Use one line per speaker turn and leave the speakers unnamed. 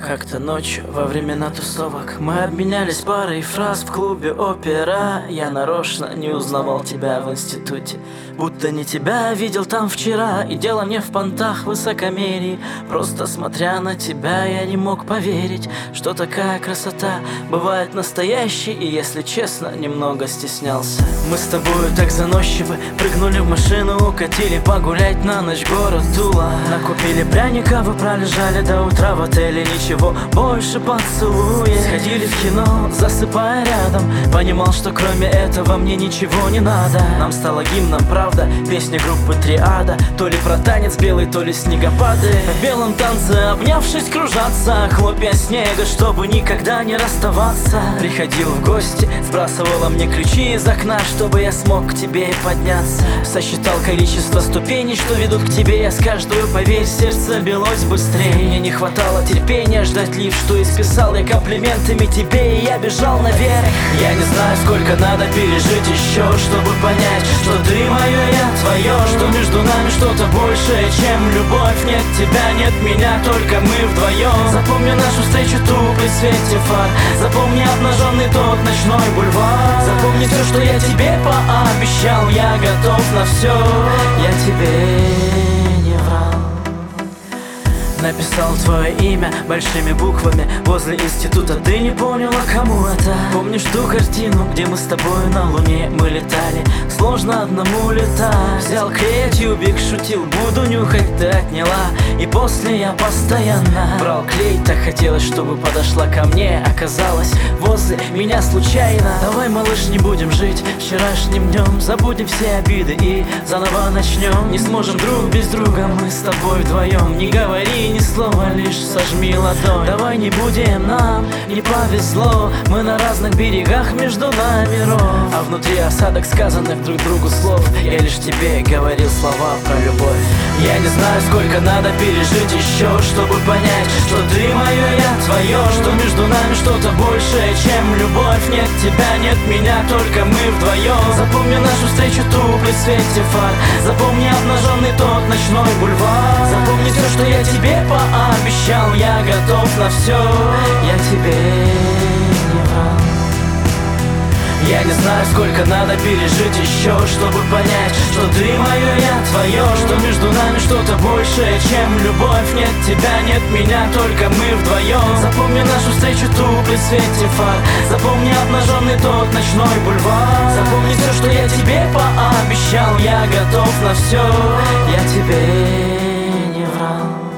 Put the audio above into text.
Как-то ночью во времена тусовок. Мы обменялись парой фраз в клубе опера Я нарочно не узнавал тебя в институте. Будто не тебя видел там вчера. И дело мне в понтах высокомерии Просто смотря на тебя я не мог поверить Что такая красота бывает настоящей. И если честно, немного стеснялся. Мы с тобою так заносчивы Прыгнули в машину, укатили погулять на ночь город Тула. Накупили пряников и пролежали до утра в отеле Ничего ничего больше поцелуя. Сходили в кино, засыпая рядом. Понимал, что кроме этого мне ничего не надо. Нам стало гимном, правда, песня группы Триада То ли про танец белый, то ли снегопады. В белом танце, обнявшись, кружаться Хлопья снега, чтобы никогда не расставаться. Приходил в гости, сбрасывала мне ключи из окна Чтобы я смог к тебе подняться. Сосчитал количество ступеней, что ведут к тебе. Я с каждую, поверь, сердце билось быстрее. Мне не хватало терпения ждать лишь, что исписал я комплиментами тебе И я бежал наверх. Я не знаю, сколько надо пережить еще Чтобы понять, что ты мое, я твое Что между нами что-то большее, чем любовь. Нет тебя, нет меня, только мы вдвоем Запомни нашу встречу ту при свете фар Запомни обнаженный тот ночной бульвар. Запомни все, что я тебе пообещал Я готов на все, я тебе Написал твое имя большими буквами Возле института. Ты не поняла, кому это. Помнишь ту картину, где мы с тобой на луне? Мы летали, сложно одному летать. Взял клей, тюбик, шутил, буду нюхать, ты отняла. И после я постоянно брал клей. Так хотелось, чтобы подошла ко мне. Оказалось, возле меня случайно. Давай, малыш, не будем жить вчерашним днем. Забудем все обиды и заново начнем. Не сможем друг без друга, мы с тобой вдвоем. Не говори ни слова, лишь сожми ладонь. Давай не будем, нам не повезло. Мы на разных берегах между нами ров. А внутри осадок сказанных друг другу слов. Я лишь тебе говорил слова про любовь. Я не знаю, сколько надо пережить еще Чтобы понять, что ты мое, я твое Что между нами что-то большее, чем любовь. Нет тебя, нет меня, только мы вдвоем Запомни нашу встречу ту при свете фар. Запомни обнаженный тот ночной бульвар все, что я тебе пообещал Я готов на все, я тебе не врал. Я не знаю, сколько надо пережить еще Чтобы понять, что ты мое, я твое Что между нами что-то большее, чем любовь. Нет тебя, нет меня, только мы вдвоем Запомни нашу встречу ту при свете фар. Запомни обнаженный тот ночной бульвар. Запомни все, что я тебе пообещал Я готов на все, я тебе all.